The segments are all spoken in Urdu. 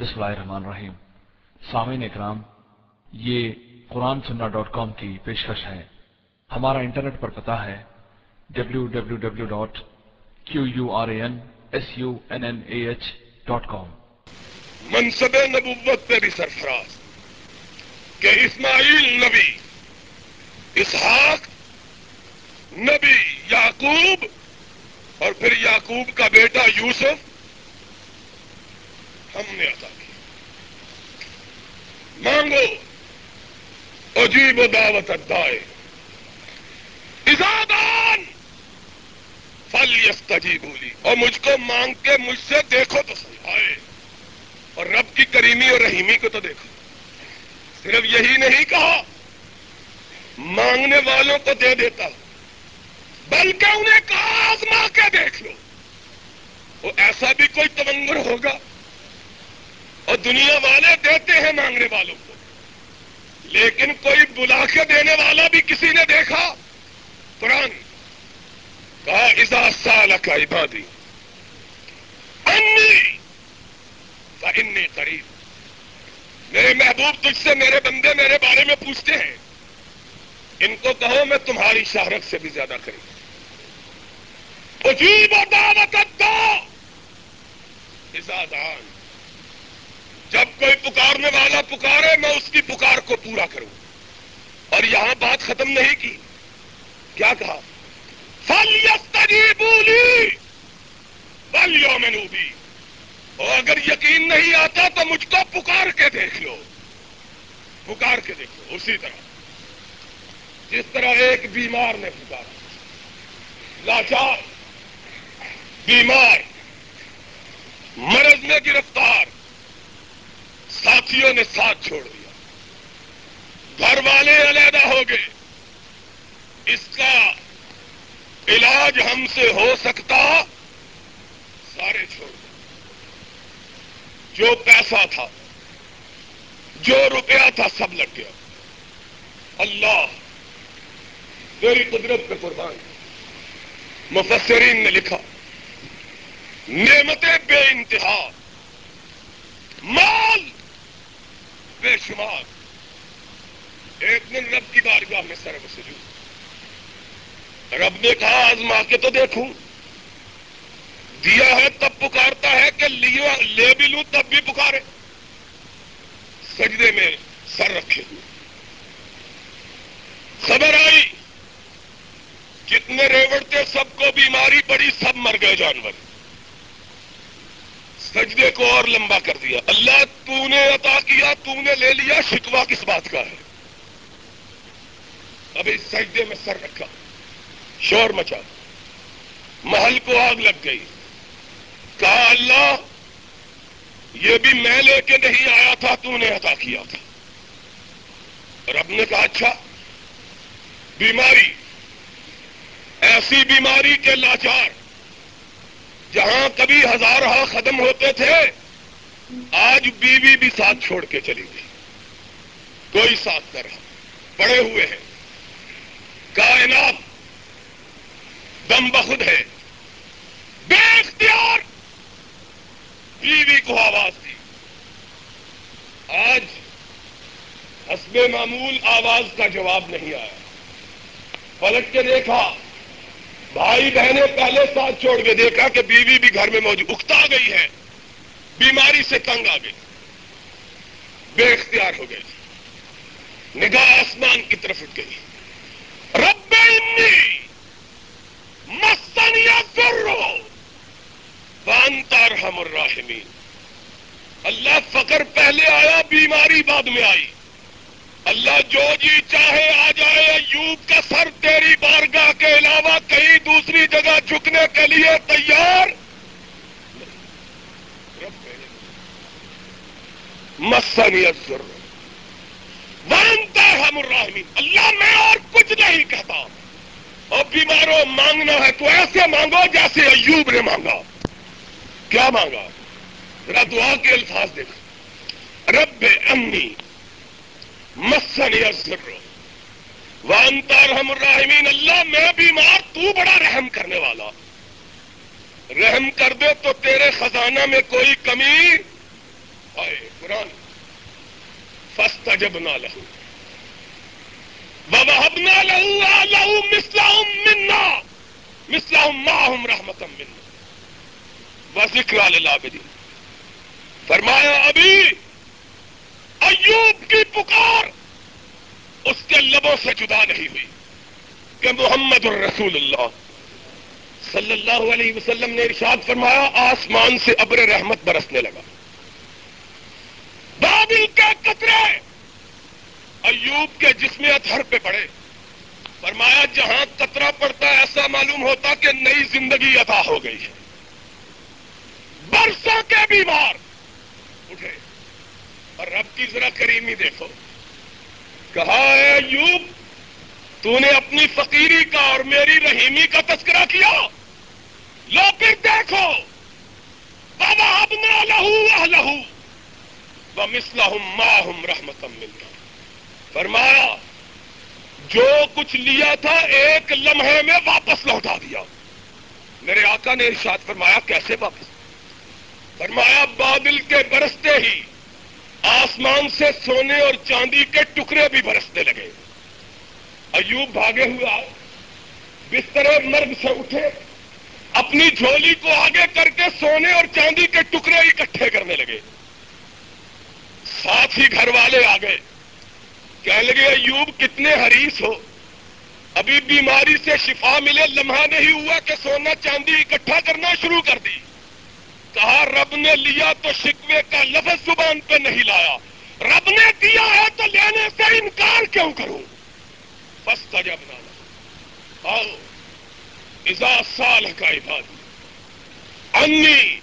بسم اللہ الرحمن الرحیم۔ سامعین اکرام، یہ قرآن سننا ڈاٹ کام کی پیشکش ہے۔ ہمارا انٹرنیٹ پر پتا ہے W W W dot Q U R A N S U N N A H dot com منصب نبوت پہ بھی سرفراز کہ اسماعیل نبی، اسحاق نبی، یعقوب اور پھر یعقوب کا بیٹا یوسف ہم نے ادا کی مانگو عجیب و دعوت ادائے ازادان فل یستجی بولی اور مجھ کو مانگ کے مجھ سے دیکھو تو سمجھائے اور رب کی کریمی اور رحیمی کو تو دیکھو صرف یہی نہیں کہا مانگنے والوں کو دے دیتا بلکہ انہیں کہا آزما کے دیکھ لو وہ ایسا بھی کوئی تمنگر ہوگا اور دنیا والے دیتے ہیں مانگنے والوں کو۔ لیکن کوئی بلا کے دینے والا بھی کسی نے دیکھا؟ قرآن کہا ازا سال کا عبادی، انی، کا انی قریب۔ میرے محبوب تجھ سے میرے بندے میرے بارے میں پوچھتے ہیں۔ ان کو کہو میں تمہاری شہرت سے بھی زیادہ قریب۔ عجیب و دعوت دو ازادان جب کوئی پکارنے والا پکارے، میں اس کی پکار کو پورا کروں۔ اور یہاں بات ختم نہیں کی۔ کیا کہا؟ فل بولی بل یو بھی اور اگر یقین نہیں آتا تو مجھ کو پکار کے دیکھ لو۔ پکار کے دیکھ لو، اسی طرح۔ جس طرح ایک بیمار نے پکارا۔ لاچار، بیمار، مرض میں گرفتار۔ ساتھیوں نے ساتھ چھوڑ دیا۔ گھر والے علیحدہ ہو گئے۔ اس کا علاج ہم سے ہو سکتا سارے چھوڑ دیا۔ جو پیسہ تھا، جو روپیہ تھا، سب لگ گیا۔ اللہ میری قدرت پہ قربان۔ مفسرین نے لکھا، نعمتیں بے انتہا۔ مال بے شمار۔ ایک دن رب کی بارگاہ میں سر سجود رب نے کہا، آزما کے تو دیکھوں۔ دیا ہے، تب پکارتا ہے کہ لے بھی لوں، تب بھی پکارے۔ سجدے میں سر رکھے۔ ہوئے خبر آئی جتنے ریوڑتے، سب کو بیماری پڑی، سب مر گئے جانور۔ سجدے کو اور لمبا کر دیا۔ اللہ تو نے عطا کیا تو نے لے لیا شکوا کس بات کا ہے؟ ابھی سجدے میں سر رکھا۔ شور مچا۔ محل کو آگ لگ گئی۔ کہا، اللہ، یہ بھی میں لے کے نہیں آیا تھا تو نے عطا کیا تھا۔ اور اب نے کہا اچھا بیماری، ایسی بیماری کے لاچار جہاں کبھی ہزارہ ختم ہوتے تھے، آج بیوی بھی ساتھ چھوڑ کے چلی گئی۔ کوئی ساتھ کر رہا۔ پڑے ہوئے ہیں۔ کائنات دم بخود ہے۔ بے اختیار۔ بیوی کو آواز دی۔ آج حسب معمول آواز کا جواب نہیں آیا۔ پلٹ کے دیکھا۔ بھائی بہنیں پہلے ساتھ چھوڑ کے دیکھا کہ بیوی بھی گھر میں موجود اکتا گئی ہے۔ بیماری سے تنگ آ گئی۔ بے اختیار ہو گئی۔ نگاہ آسمان کی طرف اٹھ گئی۔ رب انی مسنیا کرو بانتا رحم الراحمین۔ اللہ فقر پہلے آیا، بیماری بعد میں آئی۔ اللہ جو جی چاہے آ جائے، ایوب کا سر تیری بارگاہ کے علاوہ کہیں دوسری جگہ جھکنے کے لیے تیار؟ مسنی مانتا ہم الرحمین اللہ میں اور کچھ نہیں کہتا۔ اور بیماروں مانگنا ہے تو ایسے مانگو جیسے ایوب نے مانگا۔ کیا مانگا؟ ذرا دعا کے الفاظ دیکھو۔ رب امی مسن یسر وانتا رحم الرحمین اللہ میں بیمار، تو بڑا رحم کرنے والا۔ رحم کر دے تو تیرے خزانہ میں کوئی کمی۔ آئے، قرآن۔ فستا جب نہ لہو فاستجبنا له۔ ووهبنا له أهله مثلهم منا۔ مثلهم معهم رحمة منا۔ وذكرى للعابدين۔ فرمایا، ابھی ایوب کی پکار اس کے لبوں سے جدا نہیں ہوئی کہ محمد الرسول اللہ صلی اللہ علیہ وسلم نے ارشاد فرمایا، آسمان سے ابر رحمت برسنے لگا۔ بابل کے قطرے ایوب کے جسم اتھر پہ پڑے۔ فرمایا، جہاں قطرہ پڑتا ایسا معلوم ہوتا کہ نئی زندگی عطا ہو گئی ہے۔ برسوں کے بیمار اٹھے۔ اور رب کی ذرا کریمی دیکھو۔ کہا ہے، ایوب تو نے اپنی فقیری کا اور میری رحیمی کا تذکرہ کیا؟ لو پھر دیکھو۔ بابا اب نہ لہو لہو وہ مسلح ماہم رحمت ملتا۔ فرمایا، جو کچھ لیا تھا ایک لمحے میں واپس لوٹا دیا۔ میرے آقا نے ارشاد فرمایا، کیسے واپس؟ فرمایا، بادل کے برستے ہی آسمان سے سونے اور چاندی کے ٹکڑے بھی برسنے لگے۔ ایوب بھاگے ہوئے آئے، بستر مرگ سے اٹھے، اپنی جھولی کو آگے کر کے سونے اور چاندی کے ٹکڑے اکٹھے کرنے لگے۔ ساتھ ہی گھر والے آ گئے، کہنے لگے، ایوب کتنے حریص ہو۔ ابھی بیماری سے شفا ملے، لمحہ نہیں ہوا کہ سونا چاندی اکٹھا کرنا شروع کر دی۔ کہا رب نے لیا تو شکوے کا لفظ زبان پہ نہیں لایا۔ رب نے دیا ہے تو لینے سے انکار کیوں کروں؟ بس جب نالا آؤ ازا سال کا عباد انی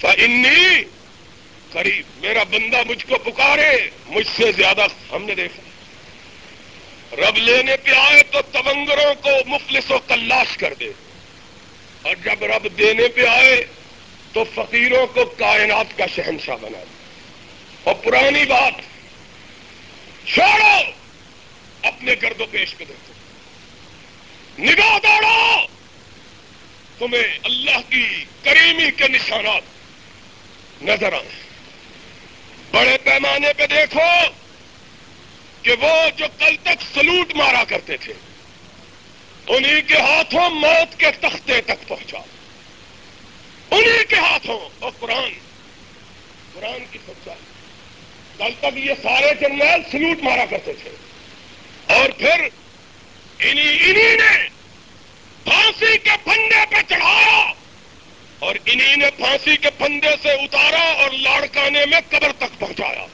فنی قریب، میرا بندہ مجھ کو پکارے، مجھ سے زیادہ ہم نے دیکھا۔ رب لینے پہ آئے تو تونگروں کو مفلس و کلاش کر دے۔ اور جب رب دینے پہ آئے تو فقیروں کو کائنات کا شہنشاہ بنا دیا۔ اور پرانی بات، چھوڑو! اپنے گرد و پیش کو دیکھو۔ نگاہ دوڑو! تمہیں اللہ کی کریمی کے نشانات نظر آئے۔ بڑے پیمانے پہ دیکھو کہ وہ جو کل تک سلوٹ مارا کرتے تھے، انہی کے ہاتھوں موت کے تختے تک پہنچا۔ انہی کے ہاتھوں اور قرآن قرآن کی سچائی۔ کل تک یہ سارے جنرل سلوٹ مارا کرتے تھے، اور پھر انہی انہی نے پھانسی کے پھندے پہ چڑھایا، اور انہی نے پھانسی کے پھندے سے اتارا اور لاڑکانے میں قبر تک پہنچایا۔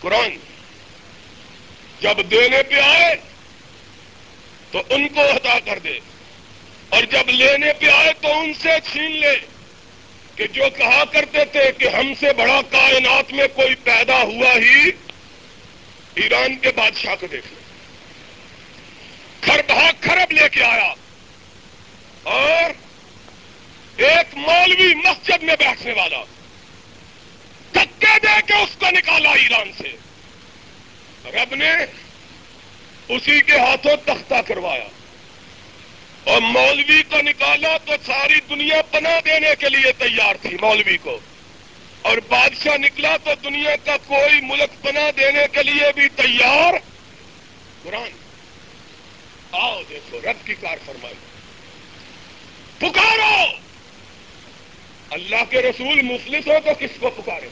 قرآن، جب دینے پہ آئے، تو ان کو ہٹا کر دے۔ اور جب لینے پہ آئے تو ان سے چھین لے کہ جو کہا کرتے تھے کہ ہم سے بڑا کائنات میں کوئی پیدا ہوا ہی، ایران کے بادشاہ کو دیکھ لیں کھر بہا کھرب لے کے آیا۔ اور ایک مولوی مسجد میں بیٹھنے والا۔ دھکے دے کے اس کو نکالا ایران سے۔ رب نے اسی کے ہاتھوں تختہ کروایا۔ اور مولوی کو نکالا تو ساری دنیا پناہ دینے کے لیے تیار تھی مولوی کو۔ اور بادشاہ نکلا تو دنیا کا کوئی ملک پناہ دینے کے لیے بھی تیار۔ قرآن، آؤ دیکھو، رب کی کار فرمائی۔ پکارو! اللہ کے رسول مفلس ہو تو کس کو پکارے؟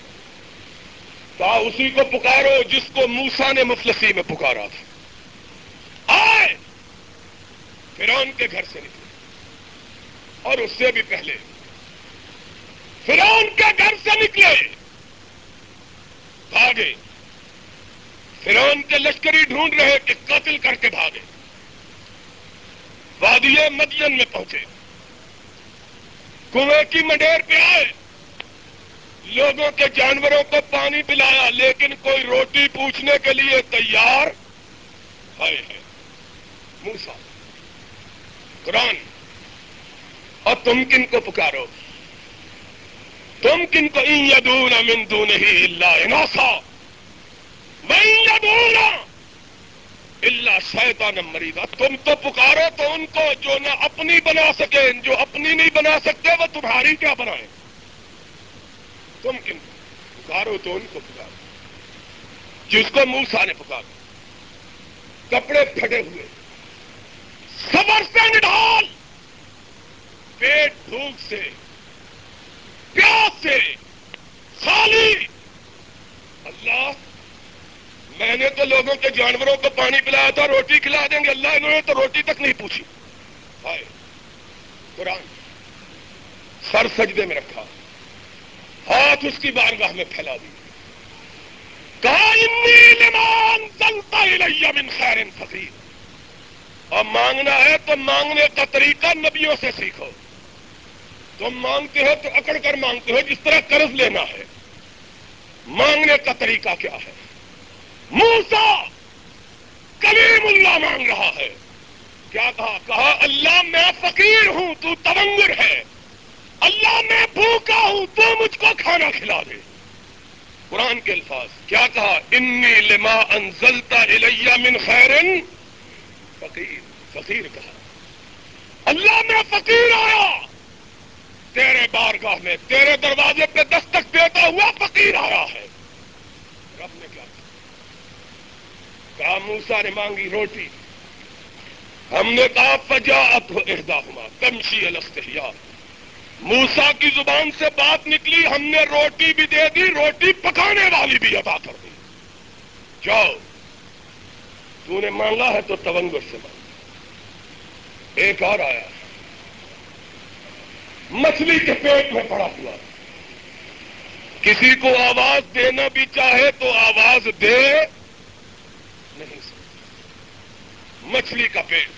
کہا اسی کو پکارو جس کو موسا نے مفلسی میں پکارا تھا آئے فرون کے گھر سے نکلے۔ اور اس سے بھی پہلے فرون کے گھر سے نکلے۔ بھاگے۔ فرون کے لشکری ڈھونڈ رہے کہ قتل کر کے بھاگے۔ وادی مدین میں پہنچے۔ کنویں کی منڈیر پہ آئے۔ لوگوں کے جانوروں کو پانی پلایا، لیکن کوئی روٹی پوچھنے کے لیے تیار ہے۔ موسا قرآن اور تم کن کو پکارو؟ تم کن کو این یدون من دون ہی اللہ اناسا۔ میں یدون اللہ شیطان مریضا۔ تم تو پکارو تو ان کو جو نہ اپنی بنا سکے، جو اپنی نہیں بنا سکتے، وہ تمہاری کیا بنائے؟ تم کن کو پکارو تو ان کو پکارو۔ جس کو موسا نے پکارا۔ کپڑے پھٹے ہوئے۔ صبر سے نڈال پیٹ بھوک سے، پیاس سے، خالی! اللہ، میں نے تو لوگوں کے جانوروں کو پانی پلایا تھا، روٹی کھلا دیں گے۔ اللہ، انہوں نے تو روٹی تک نہیں پوچھی۔ ہائے، قرآن، سر سجدے میں رکھا، ہاتھ اس کی بارگاہ میں پھیلا دی۔ کہا انی لمان زلتا من خیر فقیر. اور مانگنا ہے تو مانگنے کا طریقہ نبیوں سے سیکھو۔ تم مانگتے ہو تو اکڑ کر مانگتے ہو، جس طرح قرض لینا ہے۔ مانگنے کا طریقہ کیا ہے؟ موسا کلیم اللہ مانگ رہا ہے۔ کیا کہا؟ کہا، اللہ میں فقیر ہوں، تو تونگر ہے۔ اللہ میں بھوکا ہوں، تو مجھ کو کھانا کھلا دے۔ قرآن کے الفاظ، کیا کہا؟ انی لما انزلتا الیہ من خیرن فقیر فقیر کہا، اللہ میں فقیر آیا! تیرے بارگاہ میں، تیرے دروازے پہ دستک دیتا ہوا فقیر آیا ہے۔ رب نے کیا کہا موسا نے مانگی روٹی۔ ہم نے کہا فجا ات اہدا ہوا کمشی الستیا موسا کی زبان سے بات نکلی، ہم نے روٹی بھی دے دی، روٹی پکانے والی بھی ادا کر دی۔ جاؤ تو نے مانگا ہے تو تونگر سے مانگا ایک اور آیا۔ مچھلی کے پیٹ میں پڑا ہوا۔ کسی کو آواز دینا بھی چاہے تو آواز دے۔ نہیں سکتا مچھلی کا پیٹ۔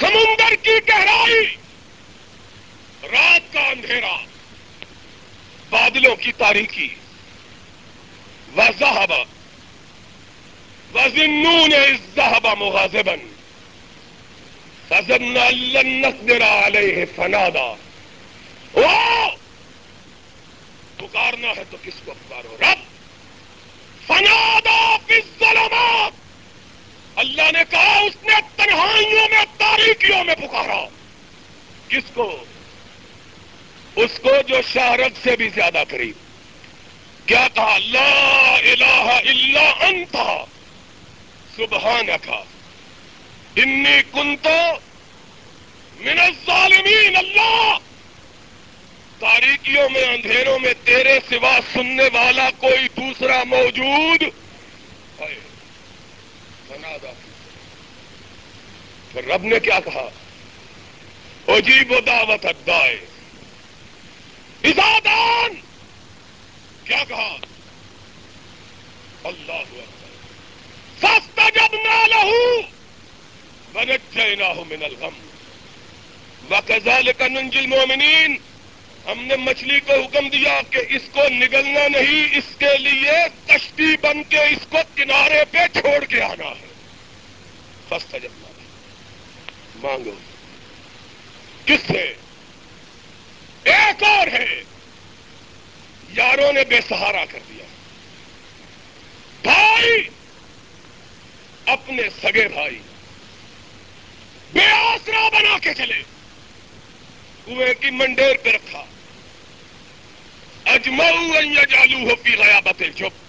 سمندر کی گہرائی۔ رات کا اندھیرا۔ بادلوں کی تاریخی۔ وضاحب وزنون الذهب مغاضبا فظن لن نقدر عليه فنادا پکارنا ہے تو کس کو پکارو؟ رب! فنادا فی الظلمات! اللہ نے کہا، اس نے تنہائیوں میں، تاریکیوں میں پکارا۔ کس کو؟ اس کو جو شہرت سے بھی زیادہ قریب۔ کیا کہا؟ لا الہ الا انت! سبحانک انی کنتو من الظالمین، اللہ! تاریکیوں میں، اندھیروں میں، تیرے سوا سننے والا کوئی دوسرا موجود؟ پھر رب نے کیا کہا؟ عجیب و دعوت ادائے ازادان کیا کہا؟ اللہ سستا جب نہ لہو ونجینا من الغم. وکذالک ننجی المومنین ہم نے مچھلی کو حکم دیا کہ اس کو نگلنا نہیں، اس کے لیے کشتی بن کے اس کو کنارے پہ چھوڑ کے آنا ہے۔ سستا جب مانگو۔ کس سے ایک اور ہے۔ یاروں نے بے سہارا کر دیا۔ بھائی! اپنے سگے بھائی بے آسرا بنا کے چلے۔ کنویں کی منڈیر پہ رکھا۔ اجماؤ جالو ہو پی گیا بتے چپ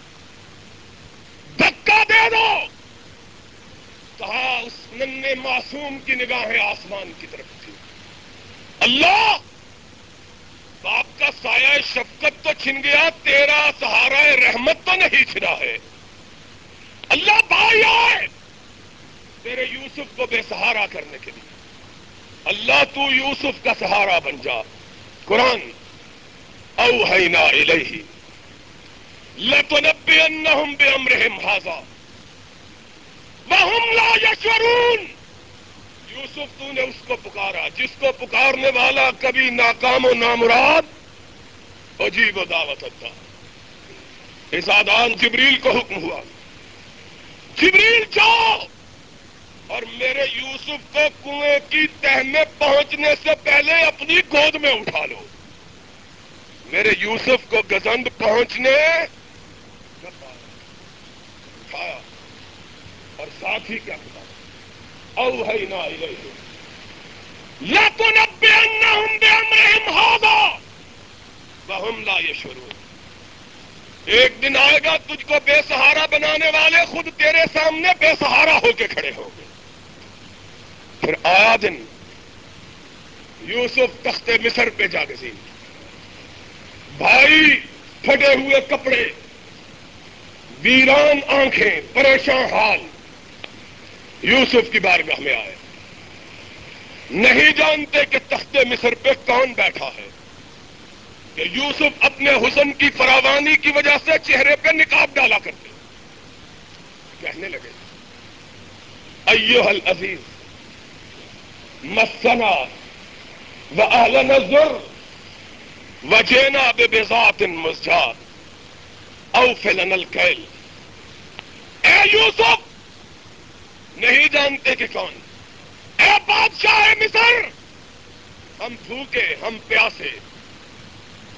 دھکا دے دو۔ کہا اس ننے معصوم کی نگاہیں آسمان کی طرف تھی۔ اللہ، باپ کا سایہ شفقت تو چھن گیا، تیرا سہارا رحمت تو نہیں چھنا ہے۔ اللہ بھائی آئے۔ تیرے یوسف کو بے سہارا کرنے کے لیے۔ اللہ تو یوسف کا سہارا بن جا۔ قرآن او ہے نا الہی انہم بے امرہم حاضا وہم لا یشورون یوسف تو نے اس کو پکارا۔ جس کو پکارنے والا کبھی ناکام و نامراد، عجیب و دعوت تھا اسادان جبریل کو حکم ہوا۔ جبریل جاؤ! اور میرے یوسف کو کنویں کی تہ میں پہنچنے سے پہلے اپنی گود میں اٹھا لو۔ میرے یوسف کو گزند پہنچنے اٹھایا۔ اور ساتھ ہی کیا کہا او ہے نا یا تو انہم بے امرہم ہادا وہم لا یشورون ایک دن آئے گا تجھ کو بے سہارا بنانے والے خود تیرے سامنے بے سہارا ہو کے کھڑے ہوں گے۔ پھر آیا دن یوسف تخت مصر پہ جا گزین بھائی پھٹے ہوئے کپڑے، ویران آنکھیں، پریشان حال۔ یوسف کی بارگاہ میں آئے۔ نہیں جانتے کہ تخت مصر پہ کون بیٹھا ہے۔ کہ یوسف اپنے حسن کی فراوانی کی وجہ سے چہرے پہ نکاب ڈالا کرتے کہنے لگے ایو حل عزیز، مسنا و اہل نظر و جینا بے بےزات او فلن الکیل۔ اے یوسف، نہیں جانتے کہ کون۔ اے بادشاہ مصر، ہم بھوکے، ہم پیاسے۔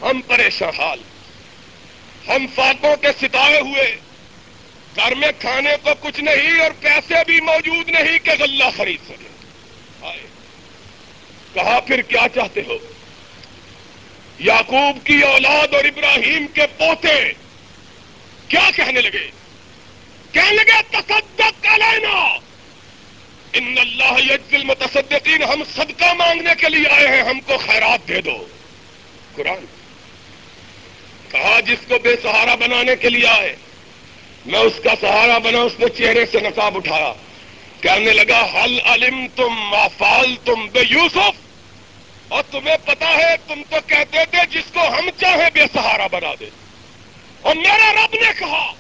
ہم پریشان حال ہم فاقوں کے ستائے ہوئے۔ گھر میں کھانے کو کچھ نہیں اور پیسے بھی موجود نہیں کہ غلہ خرید سکے۔ کہا پھر کیا چاہتے ہو؟ یعقوب کی اولاد اور ابراہیم کے پوتے۔ کیا کہنے لگے؟ کہنے لگے، تصدق علینا۔ ان اللہ یجزل متصدقین ہم صدقہ مانگنے کے لیے آئے ہیں، ہم کو خیرات دے دو۔ قرآن کہا جس کو بے سہارا بنانے کے لیے آئے۔ میں اس کا سہارا بنا اس نے چہرے سے نقاب اٹھایا۔ کہنے لگا حل علم تم فال تم بے یوسف اور تمہیں پتا ہے، تم تو کہتے تھے، جس کو ہم چاہیں بے سہارا بنا دے۔ اور میرا رب نے کہا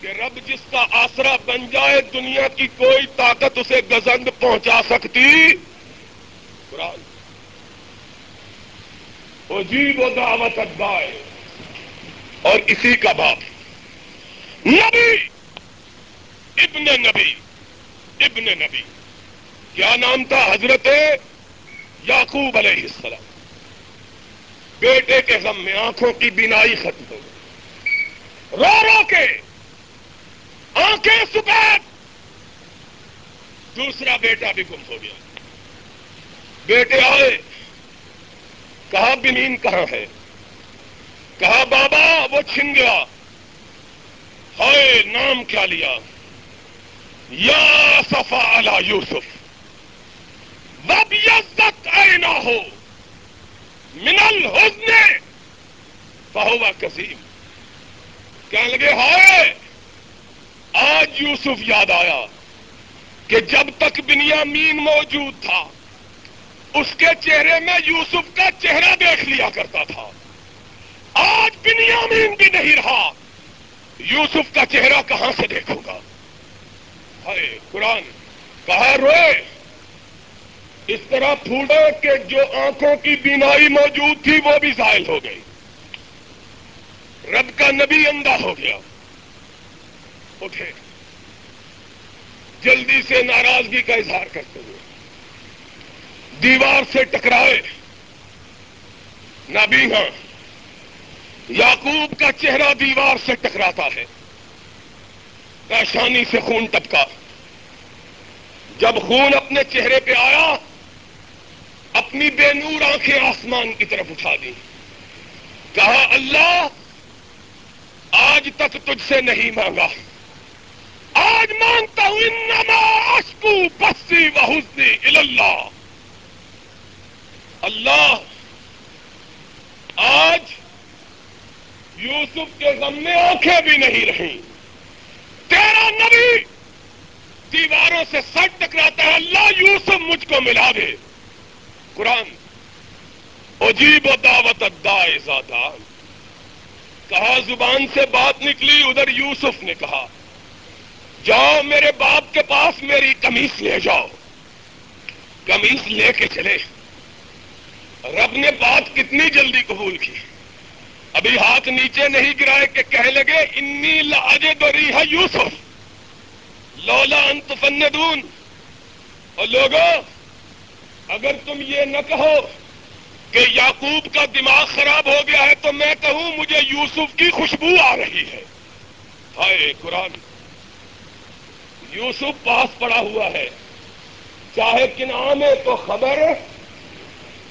کہ رب جس کا آسرا بن جائے، دنیا کی کوئی طاقت اسے گزند پہنچا سکتی۔ قرآن۔ عجیب و دعوت ادائے اور اسی کا باپ۔ نبی! ابن نبی! ابن نبی! کیا نام تھا حضرت یعقوب علیہ السلام؟ بیٹے کے غم میں آنکھوں کی بینائی ختم ہو گئی۔ رو رو کے! آنکھیں سفید دوسرا بیٹا بھی گم ہو گیا۔ بیٹے آئے۔ کہا بنین کہاں ہے؟ کہا بابا وہ چھن گیا۔ ہائے نام کیا لیا۔ یا صفا علی یوسف۔ وب یزت اے نہ ہو۔ منل حسن فہوا کسیم۔ کہنے لگے ہائے، آج یوسف یاد آیا کہ جب تک بنیا مین موجود تھا، اس کے چہرے میں یوسف کا چہرہ دیکھ لیا کرتا تھا۔ آج بنیامین بھی نہیں رہا۔ یوسف کا چہرہ کہاں سے دیکھوں گا؟ ہائے، قرآن کہا روئے؟ اس طرح پھوڑے کہ جو آنکھوں کی بینائی موجود تھی وہ بھی ظاہر ہو گئی۔ رب کا نبی اندھا ہو گیا۔ اٹھے۔ جلدی سے ناراضگی کا اظہار کرتے ہوئے۔ دیوار سے ٹکرائے۔ نبی ہاں۔ یعقوب کا چہرہ دیوار سے ٹکراتا ہے۔ پیشانی سے خون ٹپکا۔ جب خون اپنے چہرے پہ آیا، اپنی بے نور آنکھیں آسمان کی طرف اٹھا دی کہا، اللہ، آج تک تجھ سے نہیں مانگا۔ آج مانگتا ہوں، انما اشکو بسی و حسنی اللہ اللہ، آج یوسف کے غم میں آنکھیں بھی نہیں رہیں۔ تیرا نبی دیواروں سے سر ٹکراتا ہے اللہ یوسف مجھ کو ملا دے۔ قرآن، عجیب و دعوت ادائے زیادہ کہا، زبان سے بات نکلی، ادھر یوسف نے کہا، جاؤ میرے باپ کے پاس میری کمیز لے جاؤ۔ کمیز لے کے چلے۔ رب نے بات کتنی جلدی قبول کی۔ ابھی ہاتھ نیچے نہیں گرائے کہ کہہ لگے، انی لاجے دو ریحا یوسف. لولا انت فندون. اور لوگوں اگر تم یہ نہ کہو کہ یعقوب کا دماغ خراب ہو گیا ہے، تو میں کہوں، مجھے یوسف کی خوشبو آ رہی ہے۔ ہائے قرآن، یوسف پاس پڑا ہوا ہے۔ چاہے کنام ہے تو خبر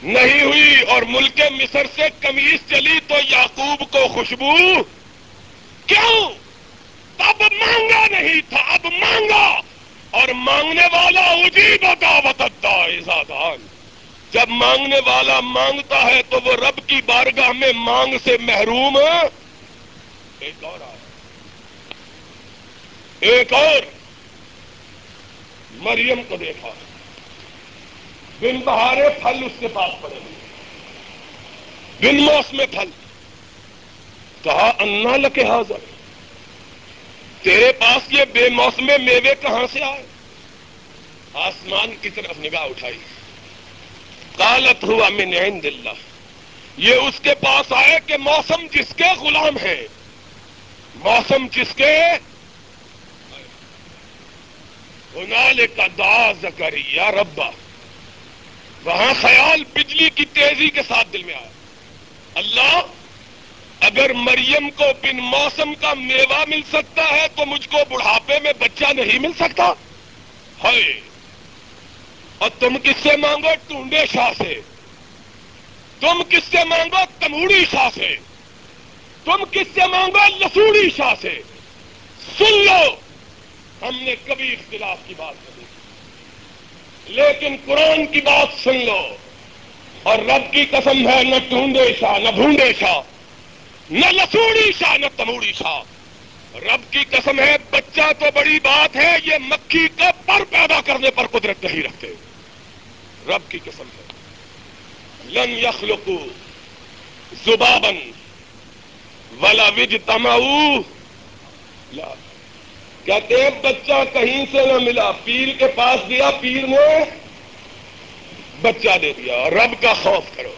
نہیں ہوئی اور ملک مصر سے کمیز چلی تو یعقوب کو خوشبو؟ کیوں؟ تب مانگا نہیں تھا، اب مانگا۔ اور مانگنے والا اجیب دعوت دان جب مانگنے والا مانگتا ہے تو وہ رب کی بارگاہ میں مانگ سے محروم۔ ایک اور ایک اور۔ مریم کو دیکھا۔ بن بہارے پھل اس کے پاس پڑے بن موسم پھل۔ کہا، انا لکے حاضر۔ تیرے پاس یہ بے موسم میوے کہاں سے آئے؟ آسمان کی طرف نگاہ اٹھائی۔ کالت ہوا، من عند اللہ۔ یہ اس کے پاس آئے کہ موسم جس کے غلام ہے۔ موسم جس کے کا دا زکریا ربا۔ وہاں خیال بجلی کی تیزی کے ساتھ دل میں آیا۔ اللہ، اگر مریم کو بن موسم کا میوہ مل سکتا ہے تو مجھ کو بڑھاپے میں بچہ نہیں مل سکتا۔ ہے اور تم کس سے مانگو ٹونڈے شاہ سے؟ تم کس سے مانگو تموڑی شاہ سے؟ تم کس سے مانگو لسوڑی شاہ سے؟ سن لو، ہم نے کبھی اختلاف کی بات نہیں۔ لیکن قرآن کی بات سن لو۔ اور رب کی قسم ہے، نہ ٹونڈے شاہ، نہ بھونڈے شاہ، نہ لسوڑی شاہ، نہ تموڑی شاہ۔ رب کی قسم ہے، بچہ تو بڑی بات ہے، یہ مکھی کا پر پیدا کرنے پر قدرت نہیں رکھتے۔ رب کی قسم ہے۔ لن یخلقو زبابن ولا وج تماؤ کہتے ہیں بچہ کہیں سے نہ ملا، پیر کے پاس دیا، پیر نے بچہ دے دیا، رب کا خوف کرو۔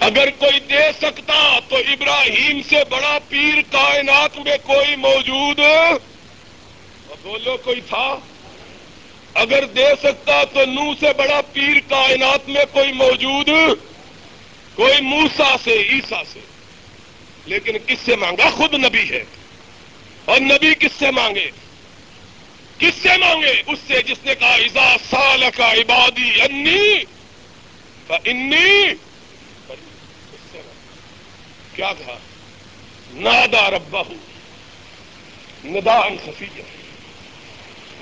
اگر کوئی دے سکتا تو ابراہیم سے بڑا پیر کائنات میں کوئی موجود۔ بولو، کوئی تھا؟ اگر دے سکتا تو نو سے بڑا پیر کائنات میں کوئی موجود، کوئی موسا سے عیسا سے۔ لیکن کس سے مانگا؟ خود نبی ہے۔ اور نبی کس سے مانگے؟ کس سے مانگے؟ اس سے جس نے کہا ایزا سال کا عبادی انی انی کیا کہا؟ نادا ربا ہوں ندان خفیہ۔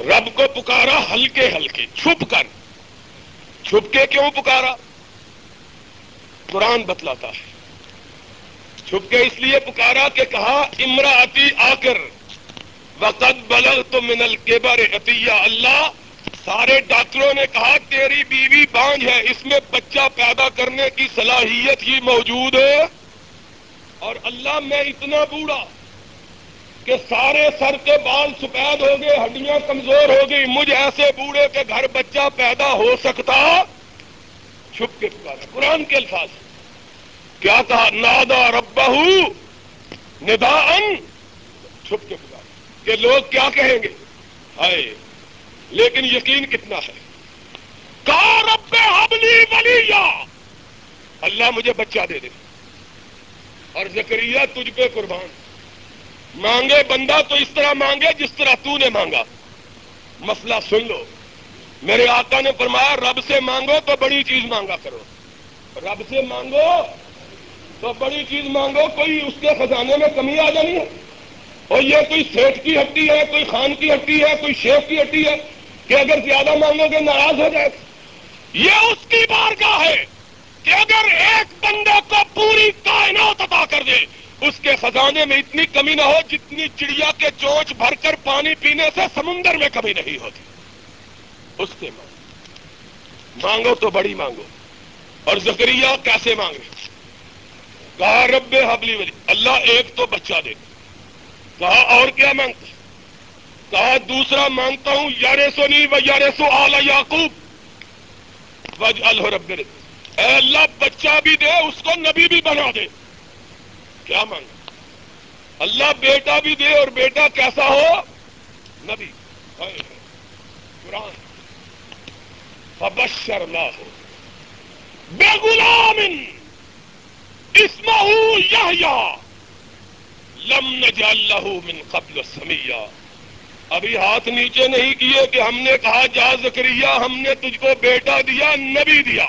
رب کو پکارا ہلکے ہلکے، چھپ کر۔ چھپ کے کیوں پکارا؟ قرآن بتلاتا ہے۔ چھپ کے اس لیے پکارا کہ کہا امراطی آ کر۔ وقت بلغ تو منل کے بارے اللہ۔ سارے ڈاکٹروں نے کہا، تیری بیوی بانج ہے، اس میں بچہ پیدا کرنے کی صلاحیت ہی موجود ہے۔ اور اللہ میں اتنا بوڑھا کہ سارے سر کے بال سفید ہو گئے، ہڈیاں کمزور ہو گئی مجھ ایسے بوڑھے کے گھر بچہ پیدا ہو سکتا؟ چھپ کے پکارا۔ قرآن کے الفاظ۔ کیا کہا؟ نادا ربا ندا ان چھپ کے پکارا کہ لوگ کیا کہیں گے؟ ہائے، لیکن یقین کتنا ہے؟ کا رب حبلی ولی اللہ مجھے بچہ دے دے۔ اور زکریہ تجھ پہ قربان۔ مانگے بندہ تو اس طرح مانگے جس طرح تو نے مانگا۔ مسئلہ سن لو۔ میرے آقا نے فرمایا، رب سے مانگو تو بڑی چیز مانگا کرو۔ رب سے مانگو تو بڑی چیز مانگو، کوئی اس کے خزانے میں کمی آ جانی ہے؟ اور یہ کوئی سیٹ کی ہڈی ہے، کوئی خان کی ہڈی ہے، کوئی شیخ کی ہڈی ہے کہ اگر زیادہ مانگو گے ناراض ہو جائے؟ یہ اس کی بارگاہ ہے کہ اگر ایک بندے کو پوری کائنات عطا کر دے، اس کے خزانے میں اتنی کمی نہ ہو جتنی چڑیا کے چونچ بھر کر پانی پینے سے سمندر میں کمی نہیں ہوتی۔ اس کے مانگو۔ مانگو تو بڑی مانگو۔ اور زکریہ کیسے مانگے؟ کہا، رب حبلی ولی، اللہ ایک تو بچہ دے۔ کہا، اور کیا مانگتا؟ کہا، دوسرا مانگتا ہوں، یارے سو نہیں و یارے سو آلہ یعقوب۔ وج الرب اے اللہ، بچہ بھی دے، اس کو نبی بھی بنا دے۔ کیا مانگا اللہ، بیٹا بھی دے، اور بیٹا کیسا ہو؟ نبی۔ قرآن فبشر نہ ہو بے غلام لم نج اللہ من قبل سمیا ابھی ہاتھ نیچے نہیں کیے کہ ہم نے کہا، جا زکریہ ہم نے تجھ کو بیٹا دیا، نبی دیا۔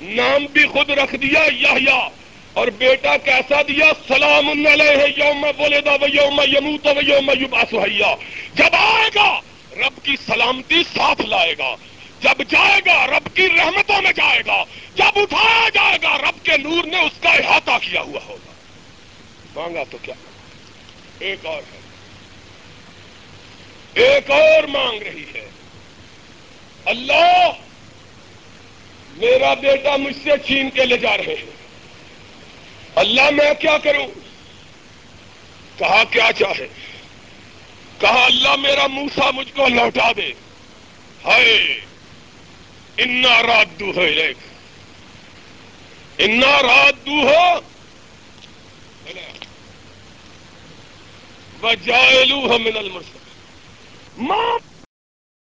نام بھی خود رکھ دیا یا اور بیٹا کیسا دیا؟ سلام علیہ یوم بولدا و یوم یموت و یوم یبعث حیا۔ جب آئے گا، رب کی سلامتی ساتھ لائے گا۔ جب جائے گا، رب کی رحمتوں میں جائے گا۔ جب اٹھایا جائے گا، رب کے نور نے اس کا احاطہ کیا ہوا ہوگا۔ مانگا تو کیا؟ ایک اور ہے۔ ایک اور مانگ رہی ہے۔ اللہ میرا بیٹا مجھ سے چھین کے لے جا رہے ہیں۔ اللہ میں کیا کروں؟ کہا کیا چاہے؟ کہا اللہ میرا موسا مجھ کو لوٹا دے۔ ہائے! انا رات دو ہے انا رات دو ہو وجائلو من المرسل ماں